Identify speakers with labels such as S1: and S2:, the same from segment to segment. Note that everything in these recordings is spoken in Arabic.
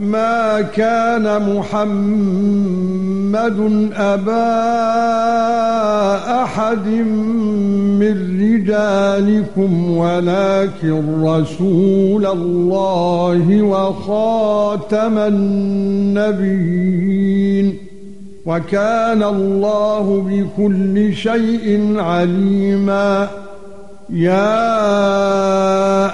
S1: ما كان محمد أبا أحد من رجالكم ولكن رسول الله وخاتم النبيين. وكان الله بكل شيء عليما. يا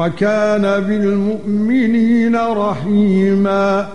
S1: وكان بالمؤمنين رحيما